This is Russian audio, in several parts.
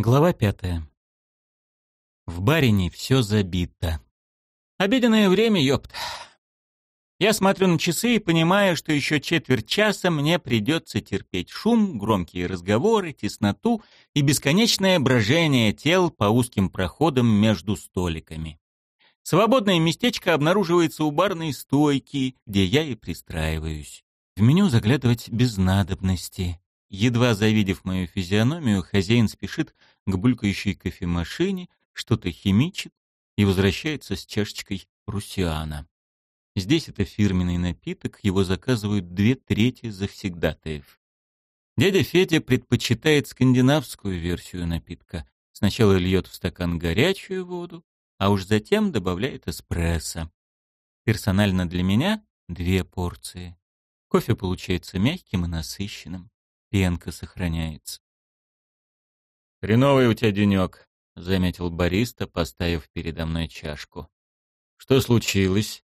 Глава пятая. В барине все забито. Обеденное время, ёпт. Я смотрю на часы и понимаю, что еще четверть часа мне придется терпеть шум, громкие разговоры, тесноту и бесконечное брожение тел по узким проходам между столиками. Свободное местечко обнаруживается у барной стойки, где я и пристраиваюсь. В меню заглядывать без надобности. Едва завидев мою физиономию, хозяин спешит к булькающей кофемашине, что-то химичит и возвращается с чашечкой русиана. Здесь это фирменный напиток, его заказывают две трети завсегдатаев. Дядя Федя предпочитает скандинавскую версию напитка. Сначала льет в стакан горячую воду, а уж затем добавляет эспрессо. Персонально для меня две порции. Кофе получается мягким и насыщенным пенка сохраняется. «Хреновый у тебя денек», — заметил бариста, поставив передо мной чашку. «Что случилось?»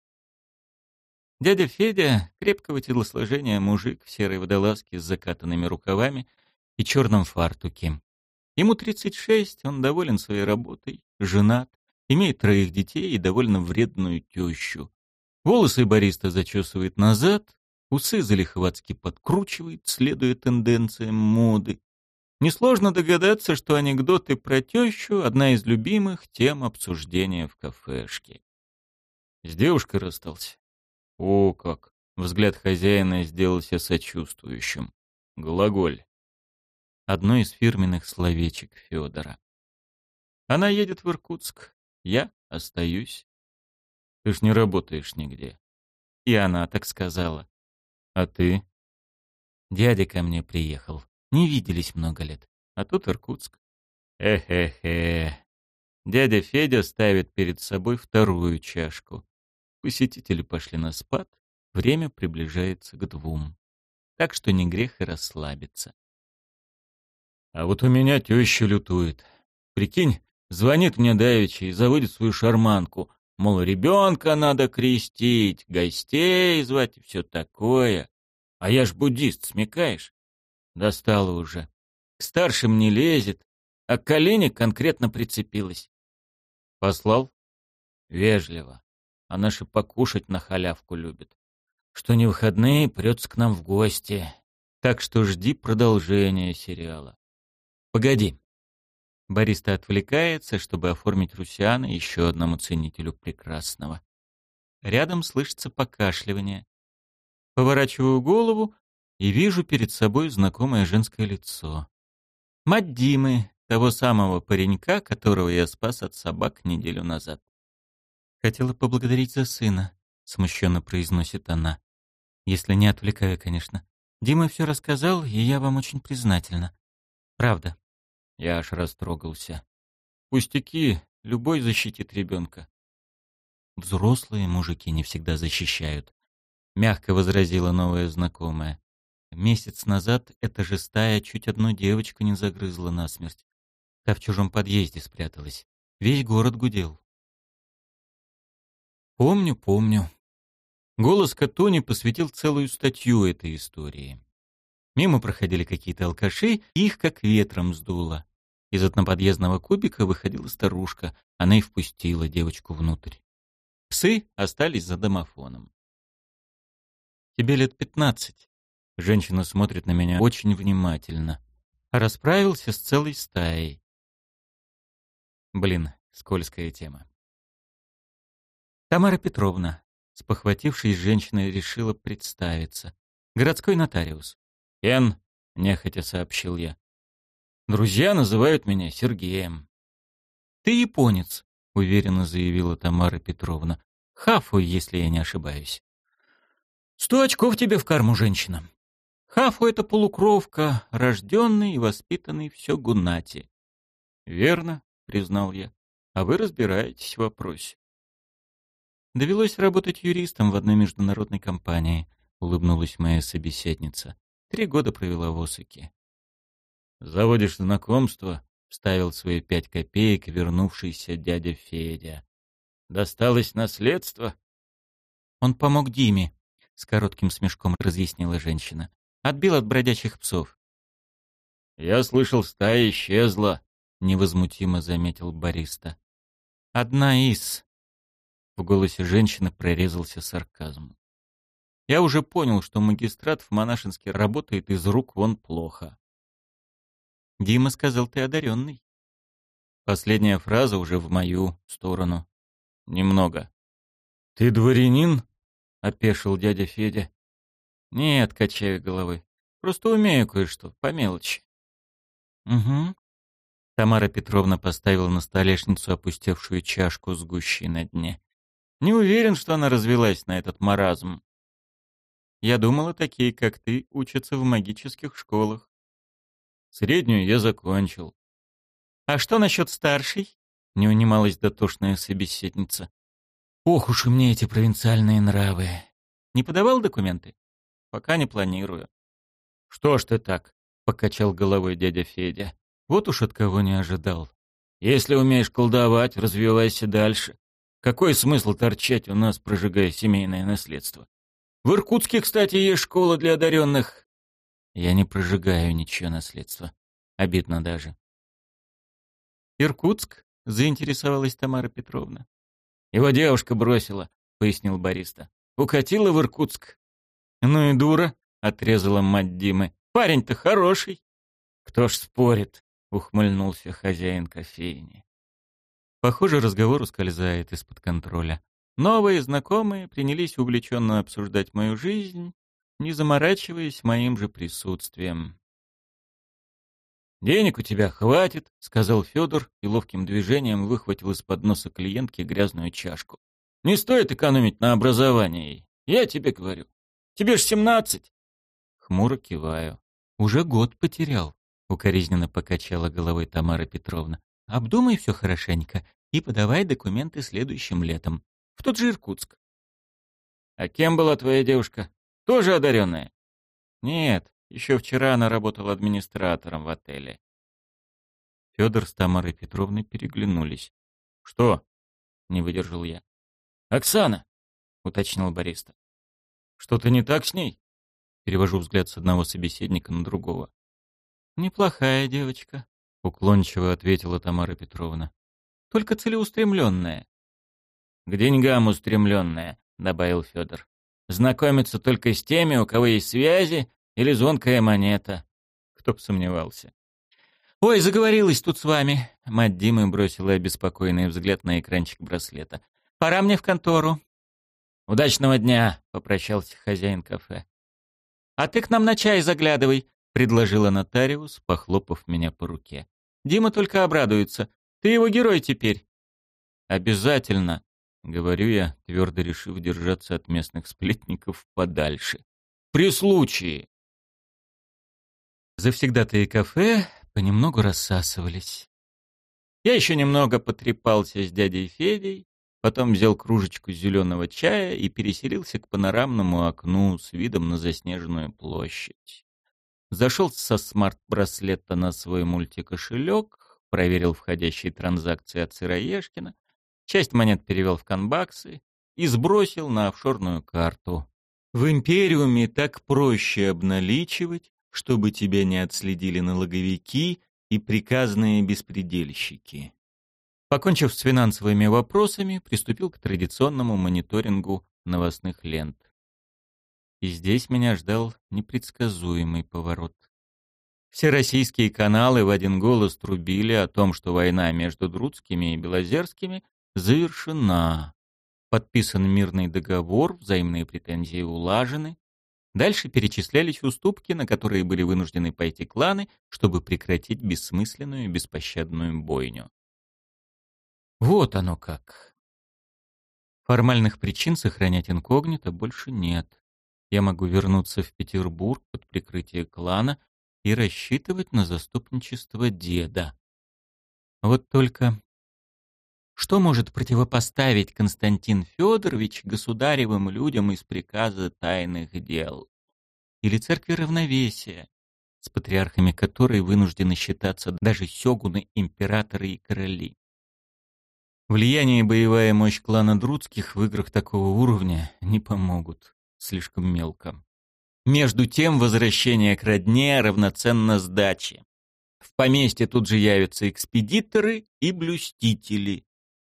Дядя Федя, крепкого телосложения мужик в серой водолазке с закатанными рукавами и черном фартуке. Ему 36, он доволен своей работой, женат, имеет троих детей и довольно вредную тещу. Волосы бариста зачесывает назад, Усы залихватски подкручивает, следуя тенденциям моды. Несложно догадаться, что анекдоты про тещу — одна из любимых тем обсуждения в кафешке. С девушкой расстался. О, как! Взгляд хозяина сделался сочувствующим. Глаголь. Одно из фирменных словечек Федора. Она едет в Иркутск. Я остаюсь. Ты ж не работаешь нигде. И она так сказала. А ты? Дядя ко мне приехал. Не виделись много лет. А тут Иркутск. Эхе-хе. Дядя Федя ставит перед собой вторую чашку. Посетители пошли на спад. Время приближается к двум. Так что не грех и расслабиться. А вот у меня теща лютует. Прикинь, звонит мне давеча и заводит свою шарманку. Мол, ребенка надо крестить, гостей звать и все такое. А я ж буддист, смекаешь? Достала уже. К старшим не лезет, а к колене конкретно прицепилась. Послал? Вежливо. А наши покушать на халявку любят. Что не выходные, прется к нам в гости. Так что жди продолжения сериала. Погоди. Бариста отвлекается, чтобы оформить Русиана еще одному ценителю прекрасного. Рядом слышится покашливание. Поворачиваю голову и вижу перед собой знакомое женское лицо. Мать Димы, того самого паренька, которого я спас от собак неделю назад. «Хотела поблагодарить за сына», — смущенно произносит она. «Если не отвлекаю, конечно. Дима все рассказал, и я вам очень признательна. Правда». Я аж растрогался. Пустяки, любой защитит ребенка. Взрослые мужики не всегда защищают. Мягко возразила новая знакомая. Месяц назад эта же стая чуть одну девочку не загрызла насмерть. Та в чужом подъезде спряталась. Весь город гудел. Помню, помню. Голос Катони посвятил целую статью этой истории. Мимо проходили какие-то алкаши, их как ветром сдуло. Из одноподъездного кубика выходила старушка. Она и впустила девочку внутрь. Псы остались за домофоном. «Тебе лет пятнадцать». Женщина смотрит на меня очень внимательно. расправился с целой стаей. Блин, скользкая тема. Тамара Петровна, спохватившись, женщина решила представиться. Городской нотариус. «Эн», — нехотя сообщил я. Друзья называют меня Сергеем. Ты японец, уверенно заявила Тамара Петровна. Хафу, если я не ошибаюсь. Сто очков тебе в карму, женщина. Хафу — это полукровка, рожденный и воспитанный в Сёгунате. Верно, признал я. А вы разбираетесь в вопросе. Довелось работать юристом в одной международной компании, улыбнулась моя собеседница. Три года провела в Осаке. Заводишь знакомство, вставил свои пять копеек вернувшийся дядя Федя. Досталось наследство? Он помог Диме, с коротким смешком разъяснила женщина. Отбил от бродячих псов. Я слышал, стая исчезла. невозмутимо заметил бариста. Одна из. В голосе женщины прорезался сарказм. Я уже понял, что магистрат в Монашинске работает из рук вон плохо. Дима сказал, ты одаренный. Последняя фраза уже в мою сторону. Немного. «Ты дворянин?» — опешил дядя Федя. «Нет», — качаю головой. «Просто умею кое-что, по мелочи». «Угу». Тамара Петровна поставила на столешницу опустевшую чашку с гущей на дне. Не уверен, что она развелась на этот маразм. Я думала, такие, как ты, учатся в магических школах. Среднюю я закончил. А что насчет старшей? Не унималась дотошная собеседница. Ох уж мне эти провинциальные нравы. Не подавал документы? Пока не планирую. Что ж ты так? Покачал головой дядя Федя. Вот уж от кого не ожидал. Если умеешь колдовать, развивайся дальше. Какой смысл торчать у нас, прожигая семейное наследство? В Иркутске, кстати, есть школа для одаренных. Я не прожигаю ничего наследства. Обидно даже. Иркутск? Заинтересовалась Тамара Петровна. Его девушка бросила, пояснил бариста. Укатила в Иркутск. Ну и дура, отрезала мать Димы. Парень-то хороший. Кто ж спорит, ухмыльнулся хозяин кофейни. Похоже, разговор ускользает из-под контроля. Новые знакомые принялись увлеченно обсуждать мою жизнь, не заморачиваясь моим же присутствием. «Денег у тебя хватит», — сказал Федор и ловким движением выхватил из-под носа клиентки грязную чашку. «Не стоит экономить на образовании. Я тебе говорю. Тебе ж семнадцать». Хмуро киваю. «Уже год потерял», — укоризненно покачала головой Тамара Петровна. «Обдумай все хорошенько и подавай документы следующим летом. В тот же Иркутск». «А кем была твоя девушка? Тоже одаренная?» «Нет, еще вчера она работала администратором в отеле. Федор с Тамарой Петровной переглянулись. «Что?» — не выдержал я. «Оксана!» — уточнил бариста. «Что-то не так с ней?» Перевожу взгляд с одного собеседника на другого. «Неплохая девочка», — уклончиво ответила Тамара Петровна. «Только целеустремленная». «К деньгам устремленная», — добавил Федор. «Знакомиться только с теми, у кого есть связи или звонкая монета. Кто б сомневался. «Ой, заговорилась тут с вами!» Мать Димы бросила обеспокоенный взгляд на экранчик браслета. «Пора мне в контору». «Удачного дня!» — попрощался хозяин кафе. «А ты к нам на чай заглядывай!» — предложила нотариус, похлопав меня по руке. «Дима только обрадуется. Ты его герой теперь!» «Обязательно!» — говорю я, твердо решив держаться от местных сплетников подальше. «При случае!» Завсегдатые кафе понемногу рассасывались. Я еще немного потрепался с дядей Федей, потом взял кружечку зеленого чая и переселился к панорамному окну с видом на заснеженную площадь. Зашел со смарт-браслета на свой мультикошелек, проверил входящие транзакции от Сыроежкина, часть монет перевел в конбаксы и сбросил на офшорную карту. В Империуме так проще обналичивать, чтобы тебя не отследили налоговики и приказные беспредельщики. Покончив с финансовыми вопросами, приступил к традиционному мониторингу новостных лент. И здесь меня ждал непредсказуемый поворот. Все российские каналы в один голос трубили о том, что война между Друцкими и Белозерскими завершена. Подписан мирный договор, взаимные претензии улажены, Дальше перечислялись уступки, на которые были вынуждены пойти кланы, чтобы прекратить бессмысленную и беспощадную бойню. Вот оно как. Формальных причин сохранять инкогнито больше нет. Я могу вернуться в Петербург под прикрытие клана и рассчитывать на заступничество деда. Вот только что может противопоставить Константин Федорович государевым людям из приказа тайных дел? Или церкви равновесия, с патриархами которой вынуждены считаться даже сёгуны, императоры и короли? Влияние и боевая мощь клана Друцких в играх такого уровня не помогут. Слишком мелко. Между тем, возвращение к родне равноценно сдаче. В поместье тут же явятся экспедиторы и блюстители.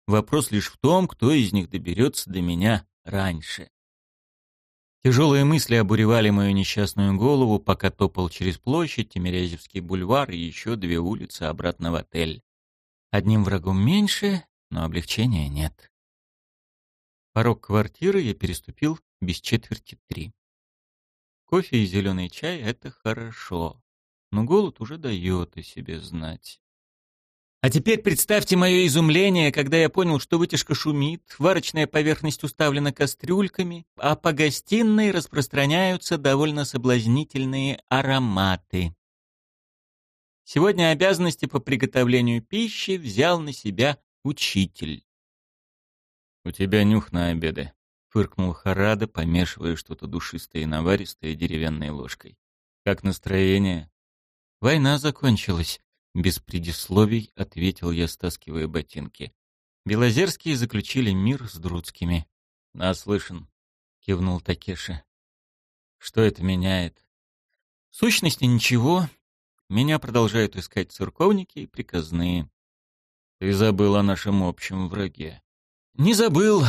Вопрос лишь в том, кто из них доберется до меня раньше. Тяжелые мысли обуревали мою несчастную голову, пока топал через площадь, Тимирязевский бульвар и еще две улицы обратно в отель. Одним врагом меньше, но облегчения нет. Порог квартиры я переступил без четверти три. Кофе и зеленый чай — это хорошо, но голод уже дает о себе знать. А теперь представьте мое изумление, когда я понял, что вытяжка шумит, варочная поверхность уставлена кастрюльками, а по гостиной распространяются довольно соблазнительные ароматы. Сегодня обязанности по приготовлению пищи взял на себя учитель. «У тебя нюх на обеды», — фыркнул Харада, помешивая что-то душистое и наваристое деревянной ложкой. «Как настроение?» «Война закончилась», без предисловий ответил я, стаскивая ботинки. Белозерские заключили мир с Друцкими. «Наслышан», — кивнул Такеши. «Что это меняет?» «В сущности, ничего. Меня продолжают искать церковники и приказные». «Ты забыл о нашем общем враге». «Не забыл».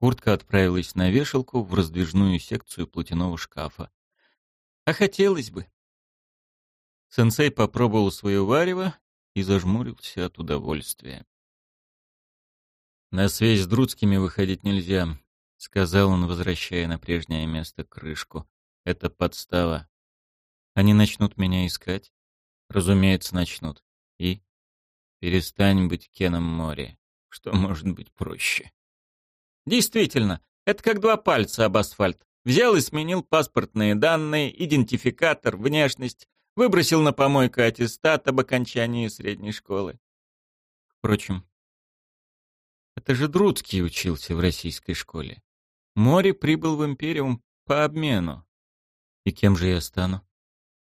Куртка отправилась на вешалку в раздвижную секцию платяного шкафа. «А хотелось бы». Сенсей попробовал свое варево и зажмурился от удовольствия. «На связь с Друцкими выходить нельзя», — сказал он, возвращая на прежнее место крышку. «Это подстава. Они начнут меня искать?» «Разумеется, начнут. И? Перестань быть Кеном море. Что может быть проще?» «Действительно, это как два пальца об асфальт. Взял и сменил паспортные данные, идентификатор, внешность, Выбросил на помойку аттестат об окончании средней школы. Впрочем, это же Друцкий учился в российской школе. Море прибыл в Империум по обмену. И кем же я стану?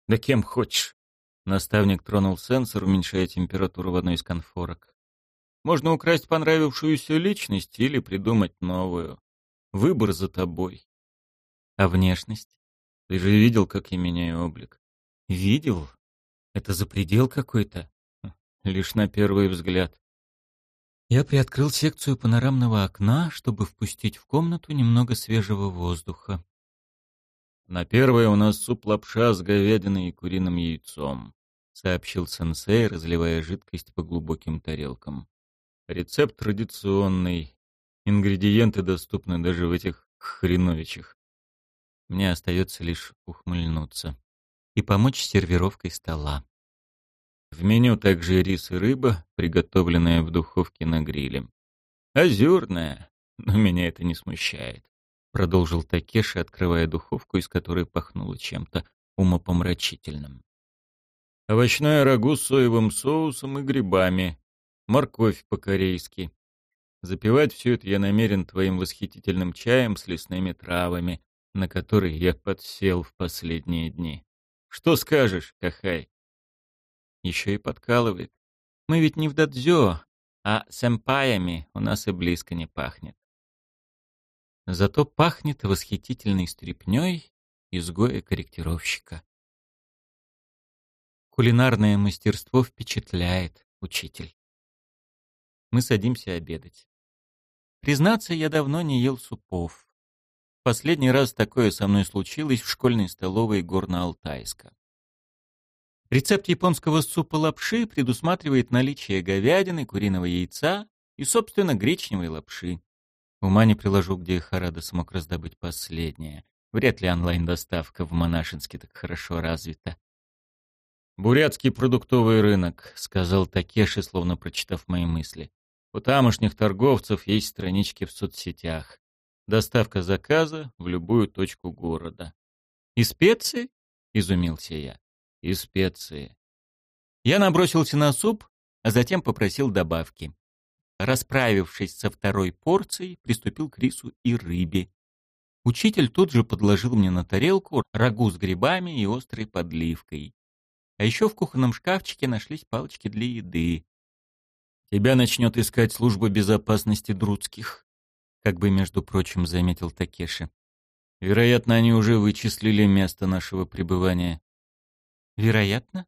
Да кем хочешь. Наставник тронул сенсор, уменьшая температуру в одной из конфорок. Можно украсть понравившуюся личность или придумать новую. Выбор за тобой. А внешность? Ты же видел, как я меняю облик. Видел? Это запредел какой-то. Лишь на первый взгляд. Я приоткрыл секцию панорамного окна, чтобы впустить в комнату немного свежего воздуха. «На первое у нас суп-лапша с говядиной и куриным яйцом», — сообщил сенсей, разливая жидкость по глубоким тарелкам. «Рецепт традиционный. Ингредиенты доступны даже в этих хреновичах. Мне остается лишь ухмыльнуться и помочь с сервировкой стола. В меню также рис и рыба, приготовленная в духовке на гриле. Озерная, но меня это не смущает. Продолжил Такеши, открывая духовку, из которой пахнуло чем-то умопомрачительным. Овощное рагу с соевым соусом и грибами. Морковь по-корейски. Запивать все это я намерен твоим восхитительным чаем с лесными травами, на который я подсел в последние дни. Что скажешь, Кахай? Еще и подкалывает. Мы ведь не в дадзё, а сэмпаями у нас и близко не пахнет. Зато пахнет восхитительной стряпнёй изгоя-корректировщика. Кулинарное мастерство впечатляет, учитель. Мы садимся обедать. Признаться, я давно не ел супов. Последний раз такое со мной случилось в школьной столовой Горно-Алтайска. Рецепт японского супа лапши предусматривает наличие говядины, куриного яйца и, собственно, гречневой лапши. Ума не приложу, где Харада смог раздобыть последнее. Вряд ли онлайн-доставка в Монашинске так хорошо развита. «Бурятский продуктовый рынок», — сказал Такеши, словно прочитав мои мысли. «У тамошних торговцев есть странички в соцсетях. Доставка заказа в любую точку города. «И специи?» — изумился я. «И специи». Я набросился на суп, а затем попросил добавки. Расправившись со второй порцией, приступил к рису и рыбе. Учитель тут же подложил мне на тарелку рагу с грибами и острой подливкой. А еще в кухонном шкафчике нашлись палочки для еды. «Тебя начнет искать служба безопасности Друцких», как бы, между прочим, заметил Такеши. Вероятно, они уже вычислили место нашего пребывания. Вероятно?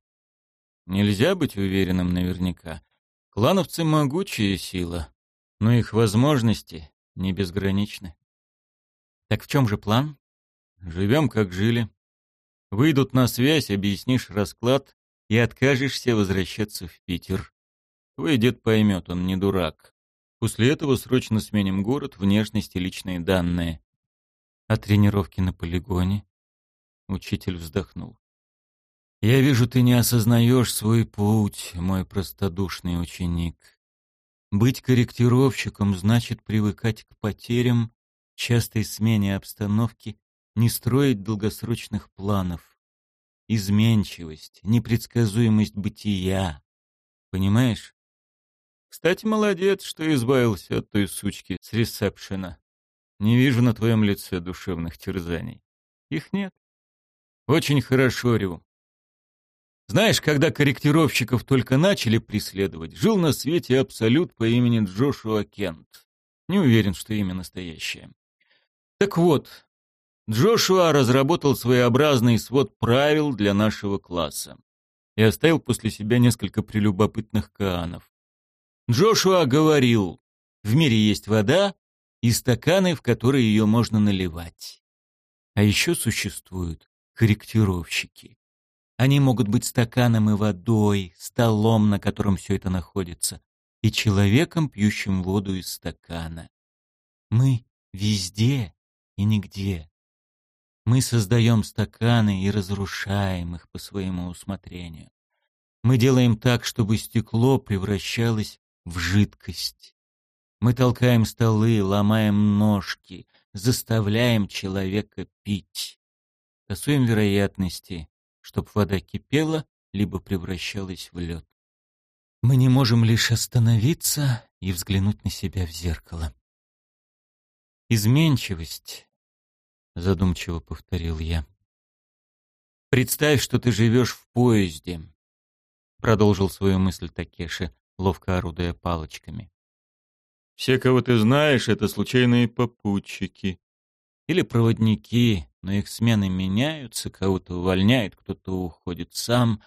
Нельзя быть уверенным наверняка. Клановцы — могучая сила, но их возможности не безграничны. Так в чем же план? Живем, как жили. Выйдут на связь, объяснишь расклад и откажешься возвращаться в Питер. Твой дед поймет, он не дурак. После этого срочно сменим город, внешность и личные данные. А тренировки на полигоне? Учитель вздохнул. Я вижу, ты не осознаешь свой путь, мой простодушный ученик. Быть корректировщиком значит привыкать к потерям, частой смене обстановки, не строить долгосрочных планов. Изменчивость, непредсказуемость бытия. Понимаешь? Кстати, молодец, что избавился от той сучки с ресепшена. Не вижу на твоем лице душевных терзаний. Их нет. Очень хорошо, Рю. Знаешь, когда корректировщиков только начали преследовать, жил на свете абсолют по имени Джошуа Кент. Не уверен, что имя настоящее. Так вот, Джошуа разработал своеобразный свод правил для нашего класса и оставил после себя несколько прелюбопытных каанов. Джошуа говорил, в мире есть вода и стаканы, в которые ее можно наливать. А еще существуют корректировщики. Они могут быть стаканом и водой, столом, на котором все это находится, и человеком, пьющим воду из стакана. Мы везде и нигде. Мы создаем стаканы и разрушаем их по своему усмотрению. Мы делаем так, чтобы стекло превращалось в жидкость. Мы толкаем столы, ломаем ножки, заставляем человека пить. Тасуем вероятности, чтоб вода кипела, либо превращалась в лед. Мы не можем лишь остановиться и взглянуть на себя в зеркало. Изменчивость, задумчиво повторил я. Представь, что ты живешь в поезде, продолжил свою мысль Такеши, ловко орудуя палочками. Все, кого ты знаешь, это случайные попутчики или проводники, но их смены меняются, кого-то увольняют, кто-то уходит сам.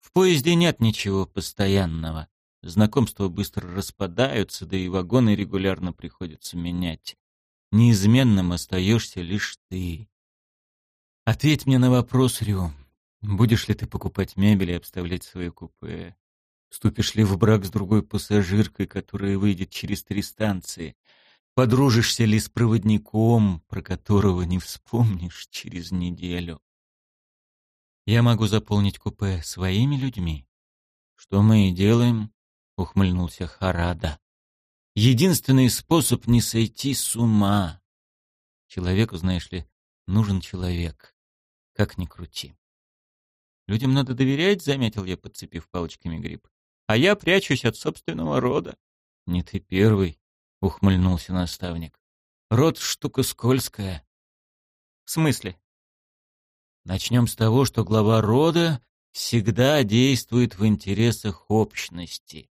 В поезде нет ничего постоянного. Знакомства быстро распадаются, да и вагоны регулярно приходится менять. Неизменным остаешься лишь ты. Ответь мне на вопрос, Рю. Будешь ли ты покупать мебель и обставлять свои купе? Вступишь ли в брак с другой пассажиркой, которая выйдет через три станции? Подружишься ли с проводником, про которого не вспомнишь через неделю? Я могу заполнить купе своими людьми. Что мы и делаем, ухмыльнулся Харада. Единственный способ не сойти с ума. Человеку, знаешь ли, нужен человек. Как ни крути. Людям надо доверять, заметил я, подцепив палочками гриб. А я прячусь от собственного рода. Не ты первый, ухмыльнулся наставник. Род штука скользкая. В смысле? Начнем с того, что глава рода всегда действует в интересах общности.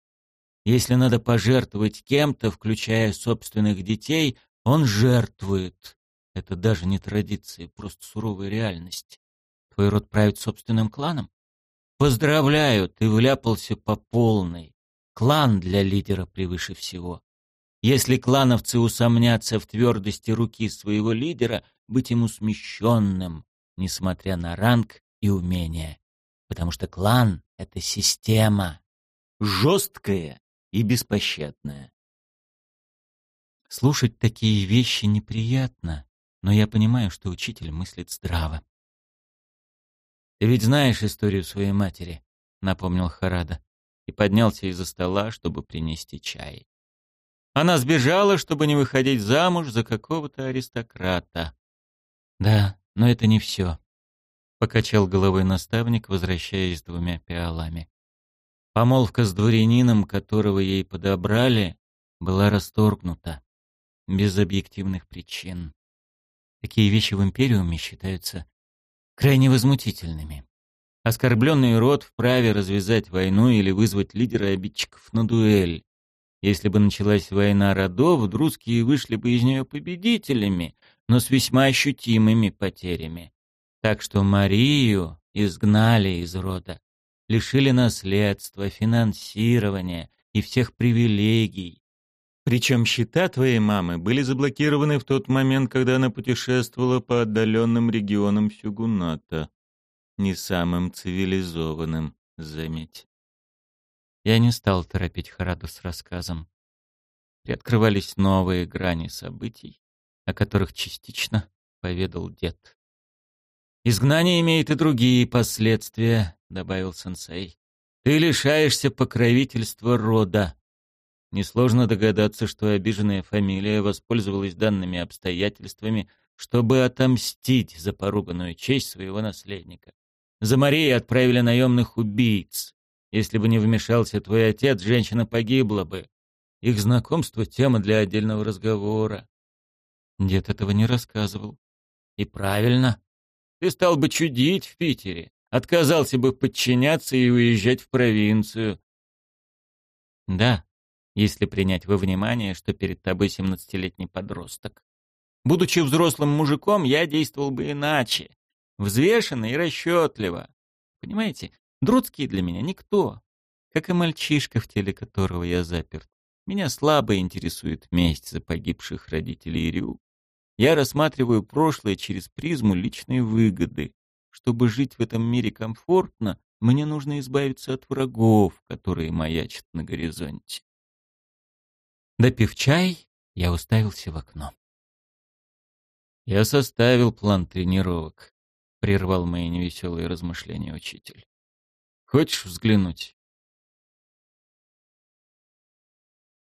Если надо пожертвовать кем-то, включая собственных детей, он жертвует. Это даже не традиция, просто суровая реальность. Твой род правит собственным кланом? Поздравляю, ты вляпался по полной. Клан для лидера превыше всего. Если клановцы усомнятся в твердости руки своего лидера, быть ему смещенным, несмотря на ранг и умения. Потому что клан — это система, жесткая и беспощадная. Слушать такие вещи неприятно, но я понимаю, что учитель мыслит здраво. «Ты ведь знаешь историю своей матери», — напомнил Харада, и поднялся из-за стола, чтобы принести чай. Она сбежала, чтобы не выходить замуж за какого-то аристократа. Да, но это не все. Покачал головой наставник, возвращаясь с двумя пиалами. Помолвка с дворянином, которого ей подобрали, была расторгнута. Без объективных причин. Такие вещи в Империуме считаются крайне возмутительными. Оскорбленный род вправе развязать войну или вызвать лидера обидчиков на дуэль. Если бы началась война родов, друзские вышли бы из нее победителями, но с весьма ощутимыми потерями. Так что Марию изгнали из рода. лишили наследства, финансирования и всех привилегий. Причем счета твоей мамы были заблокированы в тот момент, когда она путешествовала по отдаленным регионам Сюгуната. Не самым цивилизованным, заметь. Я не стал торопить Хараду с рассказом. Приоткрывались новые грани событий, о которых частично поведал дед. «Изгнание имеет и другие последствия», — добавил сенсей. «Ты лишаешься покровительства рода. Несложно догадаться, что обиженная фамилия воспользовалась данными обстоятельствами, чтобы отомстить за поруганную честь своего наследника. За Марией отправили наемных убийц. Если бы не вмешался твой отец, женщина погибла бы. Их знакомство — тема для отдельного разговора. Дед этого не рассказывал. И правильно. Ты стал бы чудить в Питере, отказался бы подчиняться и уезжать в провинцию. Да, если принять во внимание, что перед тобой семнадцатилетний подросток. Будучи взрослым мужиком, я действовал бы иначе. Взвешенно и расчетливо. Понимаете, Друцкий для меня никто. Как и мальчишка, в теле которого я заперт. Меня слабо интересует месть за погибших родителей Рю. Я рассматриваю прошлое через призму личной выгоды. Чтобы жить в этом мире комфортно, мне нужно избавиться от врагов, которые маячат на горизонте. Допив чай, я уставился в окно. «Я составил план тренировок», — прервал мои невеселые размышления учитель. «Хочешь взглянуть?»